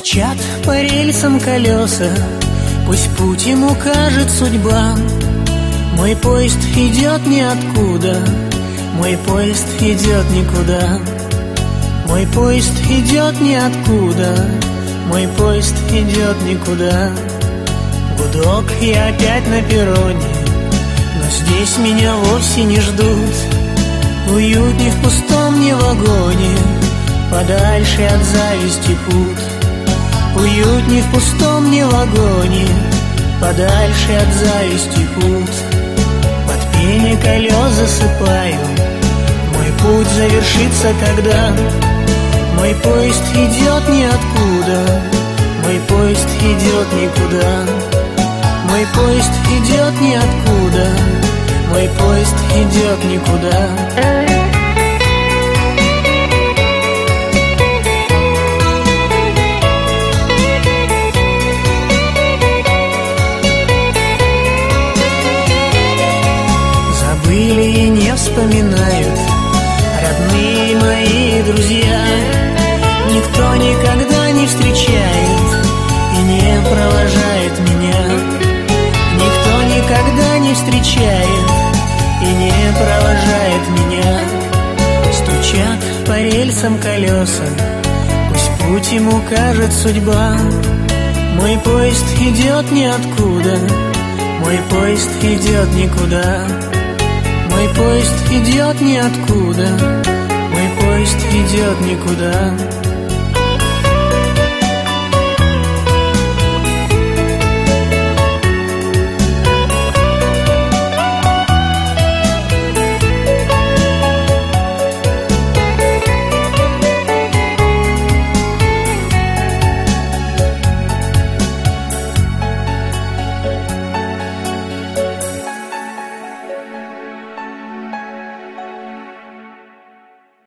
Стучат по рельсам колеса. Пусть путь ему кажет судьба. Мой поезд идет ниоткуда. Мой поезд идет никуда. Мой поезд идет ниоткуда. Мой поезд идет никуда. Гудок и опять на перроне. Но здесь меня вовсе не ждут. Уютней в пустом не вагоне. Подальше от зависти путь Уютней в пустом не вагоне Подальше от зависти путь. Под пение колес засыпаю Мой путь завершится когда. Мой поезд идет ниоткуда Мой поезд идет никуда. Мой поезд идет ниоткуда Мой поезд идет никуда вспоминают Родные мои друзья. Никто никогда не встречает И не провожает меня. Никто никогда не встречает И не провожает меня. Стучат по рельсам колеса Пусть путь ему кажет судьба. Мой поезд идет ниоткуда Мой поезд идет никуда мой поезд идет ниоткуда. Мой поезд идет никуда